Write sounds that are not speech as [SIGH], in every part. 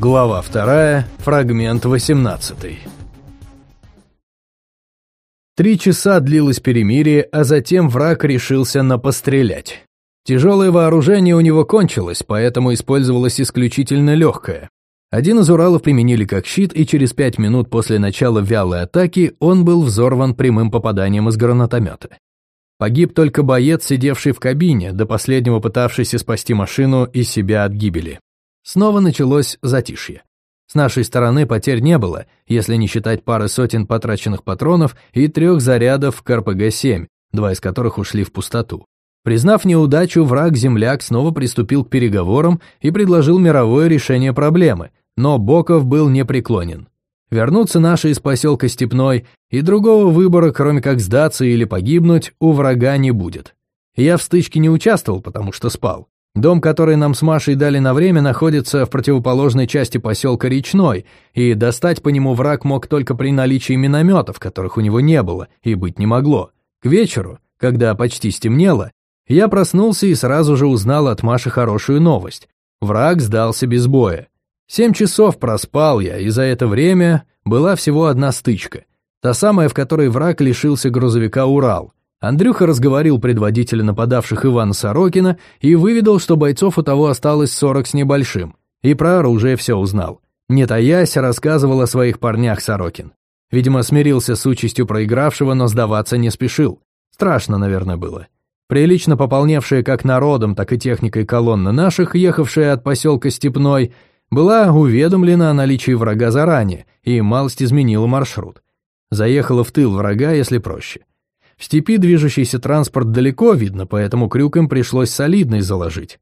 Глава 2, фрагмент 18. Три часа длилось перемирие, а затем враг решился на пострелять. Тяжелое вооружение у него кончилось, поэтому использовалось исключительно легкое. Один из Уралов применили как щит, и через пять минут после начала вялой атаки он был взорван прямым попаданием из гранатомета. Погиб только боец, сидевший в кабине, до последнего пытавшийся спасти машину и себя от гибели. Снова началось затишье. С нашей стороны потерь не было, если не считать пары сотен потраченных патронов и трех зарядов в КРПГ-7, два из которых ушли в пустоту. Признав неудачу, враг-земляк снова приступил к переговорам и предложил мировое решение проблемы, но Боков был непреклонен. Вернуться наши из поселка Степной, и другого выбора, кроме как сдаться или погибнуть, у врага не будет. Я в стычке не участвовал, потому что спал. Дом, который нам с Машей дали на время, находится в противоположной части поселка Речной, и достать по нему враг мог только при наличии минометов, которых у него не было и быть не могло. К вечеру, когда почти стемнело, я проснулся и сразу же узнал от Маши хорошую новость. Враг сдался без боя. Семь часов проспал я, и за это время была всего одна стычка. Та самая, в которой враг лишился грузовика «Урал». Андрюха разговорил предводителя нападавших Ивана Сорокина и выведал, что бойцов у того осталось 40 с небольшим. И про оружие все узнал. Не таясь, рассказывал о своих парнях Сорокин. Видимо, смирился с участью проигравшего, но сдаваться не спешил. Страшно, наверное, было. Прилично пополневшая как народом, так и техникой колонна наших, ехавшая от поселка Степной, была уведомлена о наличии врага заранее и малость изменила маршрут. Заехала в тыл врага, если проще. В степи движущийся транспорт далеко видно, поэтому крюк им пришлось солидный заложить.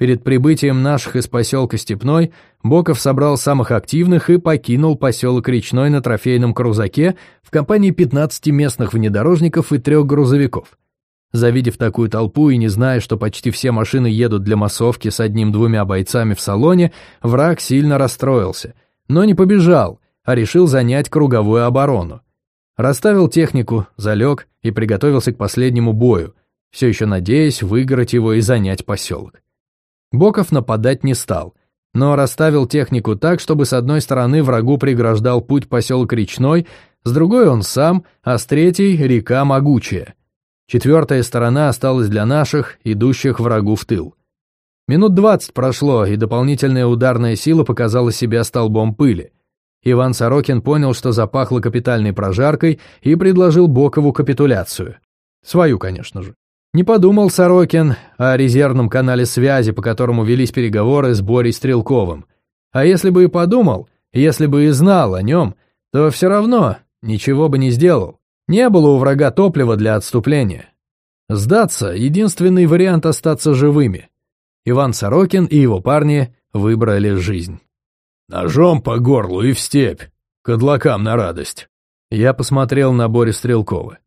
Перед прибытием наших из поселка Степной Боков собрал самых активных и покинул поселок Речной на трофейном крузаке в компании 15 местных внедорожников и трех грузовиков. Завидев такую толпу и не зная, что почти все машины едут для массовки с одним-двумя бойцами в салоне, враг сильно расстроился, но не побежал, а решил занять круговую оборону. Расставил технику, залег и приготовился к последнему бою, все еще надеясь выиграть его и занять поселок. Боков нападать не стал, но расставил технику так, чтобы с одной стороны врагу преграждал путь поселок Речной, с другой он сам, а с третьей — река Могучая. Четвертая сторона осталась для наших, идущих врагу в тыл. Минут двадцать прошло, и дополнительная ударная сила показала себя столбом пыли. Иван Сорокин понял, что запахло капитальной прожаркой и предложил Бокову капитуляцию. Свою, конечно же. Не подумал Сорокин о резервном канале связи, по которому велись переговоры с Борей Стрелковым. А если бы и подумал, если бы и знал о нем, то все равно ничего бы не сделал. Не было у врага топлива для отступления. Сдаться — единственный вариант остаться живыми. Иван Сорокин и его парни выбрали жизнь. Ножом по горлу и в степь. Кадлакам на радость. Я посмотрел на Боря Стрелкова.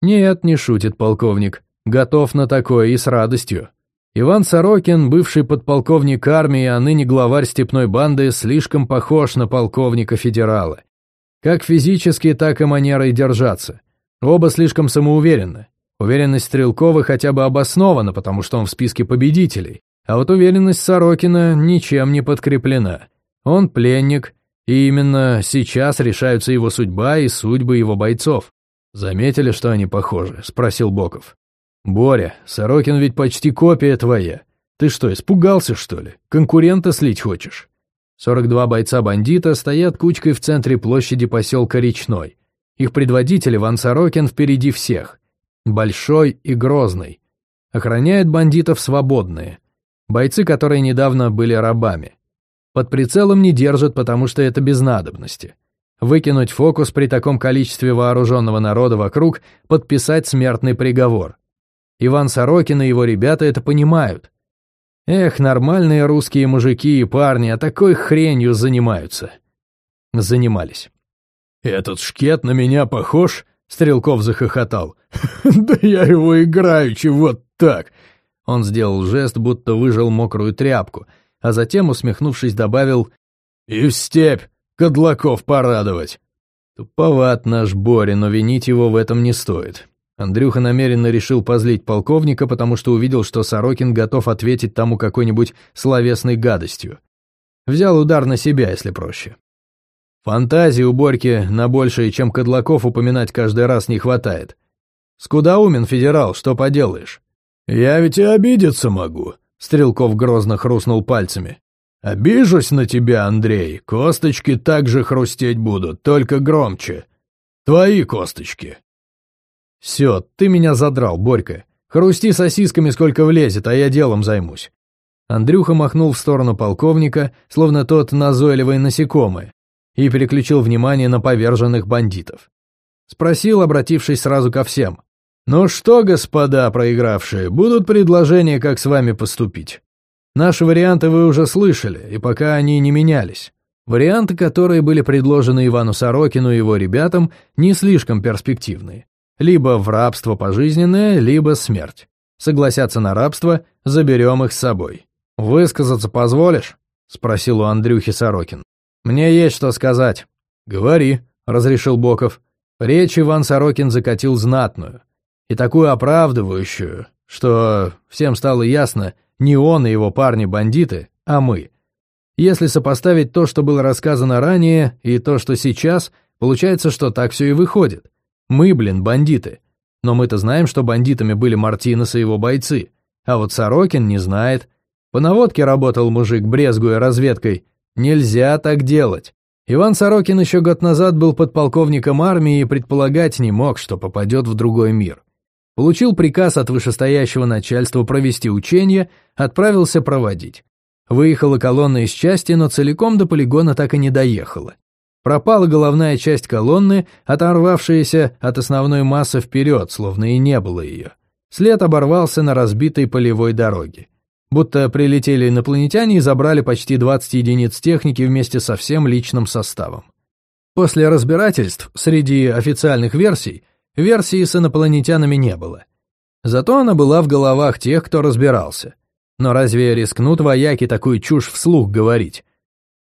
Нет, не шутит полковник. Готов на такое и с радостью. Иван Сорокин, бывший подполковник армии, а ныне главарь степной банды, слишком похож на полковника-федерала. Как физически, так и манерой держаться. Оба слишком самоуверенны. Уверенность Стрелкова хотя бы обоснована, потому что он в списке победителей, а вот уверенность Сорокина ничем не подкреплена. Он пленник, и именно сейчас решаются его судьба и судьбы его бойцов. «Заметили, что они похожи?» – спросил Боков. «Боря, Сорокин ведь почти копия твоя. Ты что, испугался, что ли? Конкурента слить хочешь?» 42 бойца-бандита стоят кучкой в центре площади поселка Речной. Их предводитель Иван Сорокин впереди всех. Большой и грозный. Охраняют бандитов свободные. Бойцы, которые недавно были рабами. Под прицелом не держат, потому что это без надобности. Выкинуть фокус при таком количестве вооруженного народа вокруг, подписать смертный приговор. Иван Сорокин и его ребята это понимают. Эх, нормальные русские мужики и парни, а такой хренью занимаются. Занимались. «Этот шкет на меня похож?» — Стрелков захохотал. [LAUGHS] «Да я его играючи вот так!» Он сделал жест, будто выжил мокрую тряпку — а затем, усмехнувшись, добавил «И в степь Кадлаков порадовать». Туповат наш Боря, но винить его в этом не стоит. Андрюха намеренно решил позлить полковника, потому что увидел, что Сорокин готов ответить тому какой-нибудь словесной гадостью. Взял удар на себя, если проще. Фантазии у Борьки на большее, чем Кадлаков упоминать каждый раз не хватает. Скудоумен, федерал, что поделаешь? Я ведь и обидеться могу, Стрелков грозно хрустнул пальцами. Обижусь на тебя, Андрей, косточки так же хрустеть будут, только громче. Твои косточки. Все, ты меня задрал, Борька. Хрусти сосисками сколько влезет, а я делом займусь. Андрюха махнул в сторону полковника, словно тот назойливый насекомое, и переключил внимание на поверженных бандитов. Спросил, обратившись сразу ко всем. «Ну что, господа проигравшие, будут предложения, как с вами поступить? Наши варианты вы уже слышали, и пока они не менялись. Варианты, которые были предложены Ивану Сорокину и его ребятам, не слишком перспективные. Либо в рабство пожизненное, либо смерть. Согласятся на рабство, заберем их с собой. «Высказаться позволишь?» — спросил у Андрюхи Сорокин. «Мне есть что сказать». «Говори», — разрешил Боков. Речь Иван Сорокин закатил знатную. И такую оправдывающую, что всем стало ясно, не он и его парни-бандиты, а мы. Если сопоставить то, что было рассказано ранее, и то, что сейчас, получается, что так все и выходит. Мы, блин, бандиты. Но мы-то знаем, что бандитами были Мартинес и его бойцы. А вот Сорокин не знает. По наводке работал мужик, брезгуя разведкой, Нельзя так делать. Иван Сорокин еще год назад был подполковником армии и предполагать не мог, что попадет в другой мир. Получил приказ от вышестоящего начальства провести учения, отправился проводить. Выехала колонна из части, но целиком до полигона так и не доехала. Пропала головная часть колонны, оторвавшаяся от основной массы вперед, словно и не было ее. След оборвался на разбитой полевой дороге будто прилетели инопланетяне и забрали почти 20 единиц техники вместе со всем личным составом. После разбирательств среди официальных версий, версии с инопланетянами не было. Зато она была в головах тех, кто разбирался. Но разве рискнут вояки такую чушь вслух говорить?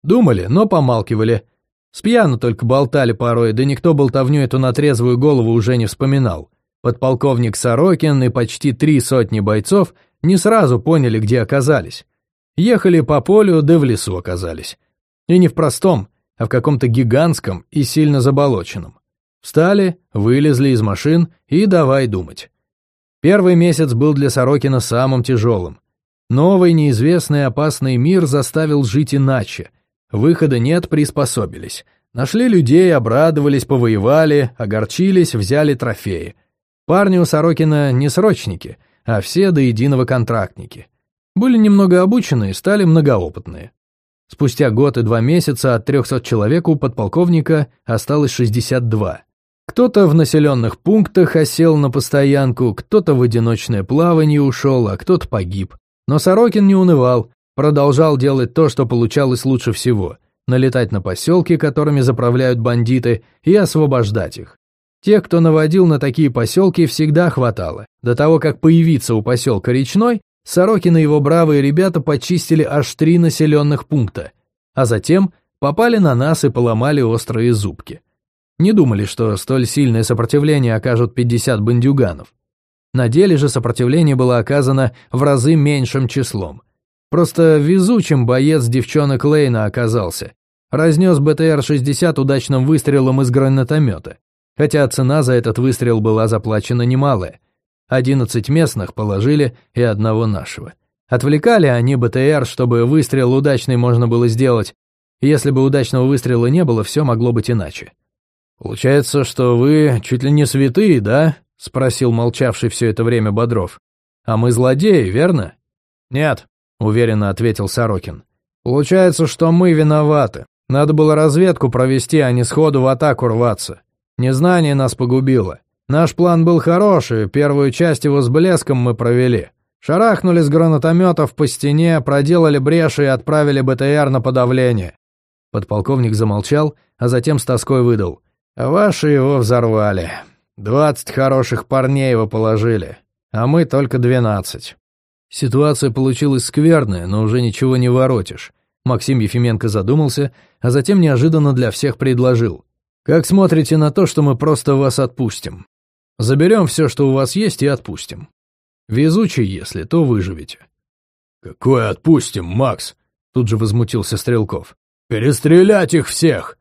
Думали, но помалкивали. Спьяну только болтали порой, да никто болтовню эту на трезвую голову уже не вспоминал. Подполковник Сорокин и почти три сотни бойцов не сразу поняли, где оказались. Ехали по полю, да в лесу оказались. И не в простом, а в каком-то гигантском и сильно заболоченном. Встали, вылезли из машин и давай думать. Первый месяц был для Сорокина самым тяжелым. Новый, неизвестный, опасный мир заставил жить иначе. Выхода нет, приспособились. Нашли людей, обрадовались, повоевали, огорчились, взяли трофеи. Парни у Сорокина не срочники — а все до единого контрактники. Были немного обученные, стали многоопытные. Спустя год и два месяца от 300 человек у подполковника осталось 62. Кто-то в населенных пунктах осел на постоянку, кто-то в одиночное плавание ушел, а кто-то погиб. Но Сорокин не унывал, продолжал делать то, что получалось лучше всего – налетать на поселки, которыми заправляют бандиты, и освобождать их. Тех, кто наводил на такие поселки, всегда хватало. До того, как появиться у поселка Речной, Сорокин и его бравые ребята почистили аж три населенных пункта, а затем попали на нас и поломали острые зубки. Не думали, что столь сильное сопротивление окажут 50 бандюганов. На деле же сопротивление было оказано в разы меньшим числом. Просто везучим боец девчонок Лейна оказался. Разнес БТР-60 удачным выстрелом из гранатомета хотя цена за этот выстрел была заплачена немалая. Одиннадцать местных положили и одного нашего. Отвлекали они БТР, чтобы выстрел удачный можно было сделать. Если бы удачного выстрела не было, все могло быть иначе. «Получается, что вы чуть ли не святые, да?» — спросил молчавший все это время Бодров. «А мы злодеи, верно?» «Нет», — уверенно ответил Сорокин. «Получается, что мы виноваты. Надо было разведку провести, а не сходу в атаку рваться. Незнание нас погубило. Наш план был хороший, первую часть его с блеском мы провели. Шарахнули с гранатометов по стене, проделали бреши и отправили БТР на подавление. Подполковник замолчал, а затем с тоской выдал. «Ваши его взорвали. Двадцать хороших парней его положили, а мы только двенадцать». Ситуация получилась скверная, но уже ничего не воротишь. Максим Ефименко задумался, а затем неожиданно для всех предложил. Как смотрите на то, что мы просто вас отпустим? Заберем все, что у вас есть, и отпустим. Везучий, если, то выживете. Какое отпустим, Макс? Тут же возмутился Стрелков. «Перестрелять их всех!»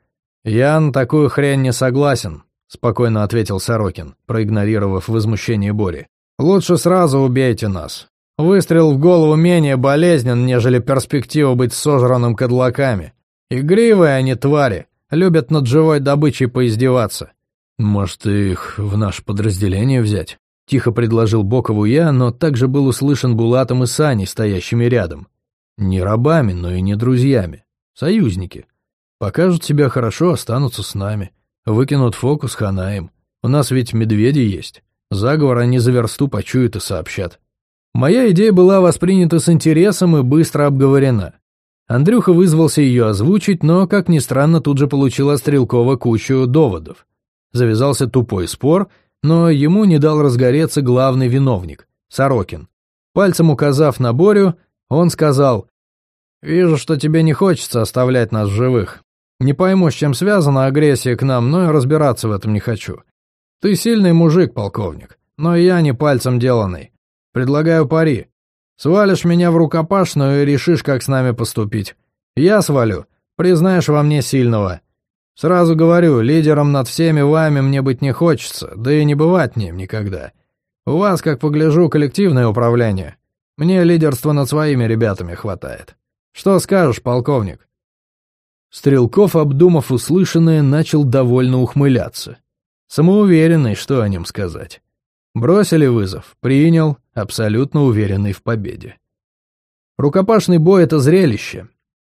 «Я на такую хрень не согласен», — спокойно ответил Сорокин, проигнорировав возмущение Бори. «Лучше сразу убейте нас. Выстрел в голову менее болезнен, нежели перспектива быть сожранным кадлаками. Игривые они твари, любят над живой добычей поиздеваться». «Может, их в наше подразделение взять?» — тихо предложил Бокову я, но также был услышан Булатом и Саней, стоящими рядом. Не рабами, но и не друзьями. Союзники. Покажут себя хорошо, останутся с нами. Выкинут фокус, хана им. У нас ведь медведи есть. Заговор они за версту почуют и сообщат. Моя идея была воспринята с интересом и быстро обговорена. Андрюха вызвался ее озвучить, но, как ни странно, тут же получил от Стрелкова кучу доводов. Завязался тупой спор, но ему не дал разгореться главный виновник — Сорокин. Пальцем указав на Борю, он сказал, «Вижу, что тебе не хочется оставлять нас живых. Не пойму, с чем связана агрессия к нам, но и разбираться в этом не хочу. Ты сильный мужик, полковник, но я не пальцем деланный. Предлагаю пари. Свалишь меня в рукопашную и решишь, как с нами поступить. Я свалю, признаешь во мне сильного. Сразу говорю, лидером над всеми вами мне быть не хочется, да и не бывать ним никогда. У вас, как погляжу, коллективное управление. Мне лидерства над своими ребятами хватает. Что скажешь, полковник?» Стрелков, обдумав услышанное, начал довольно ухмыляться. Самоуверенный, что о нем сказать. Бросили вызов, принял, абсолютно уверенный в победе. Рукопашный бой — это зрелище.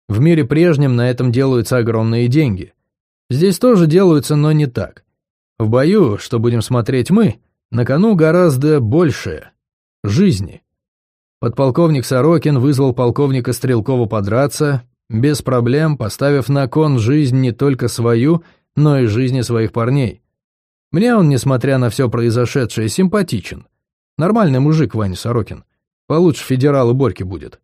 В мире прежнем на этом делаются огромные деньги. Здесь тоже делаются, но не так. В бою, что будем смотреть мы, на кону гораздо большее — жизни. Подполковник Сорокин вызвал полковника Стрелкова подраться, без проблем поставив на кон жизнь не только свою, но и жизни своих парней. Мне он, несмотря на все произошедшее, симпатичен. Нормальный мужик Ваня Сорокин. Получше федерала Борьки будет.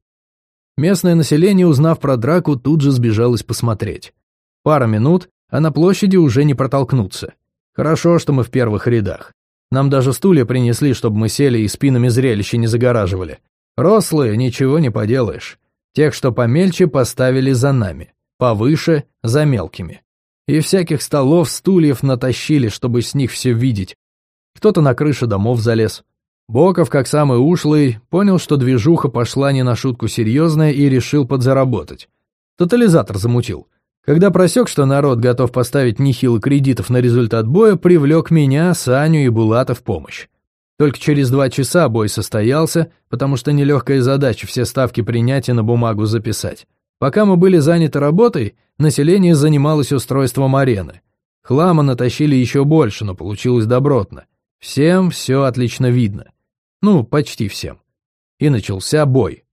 Местное население, узнав про драку, тут же сбежалось посмотреть. Пара минут, а на площади уже не протолкнуться. Хорошо, что мы в первых рядах. Нам даже стулья принесли, чтобы мы сели и спинами зрелище не загораживали. Рослые, ничего не поделаешь. Тех, что помельче, поставили за нами, повыше — за мелкими. И всяких столов, стульев натащили, чтобы с них все видеть. Кто-то на крыше домов залез. Боков, как самый ушлый, понял, что движуха пошла не на шутку серьезная и решил подзаработать. Тотализатор замутил. Когда просек, что народ готов поставить нехило кредитов на результат боя, привлек меня, Саню и Булата в помощь. Только через два часа бой состоялся, потому что нелегкая задача все ставки принять и на бумагу записать. Пока мы были заняты работой, население занималось устройством арены. Хлама натащили еще больше, но получилось добротно. Всем все отлично видно. Ну, почти всем. И начался бой.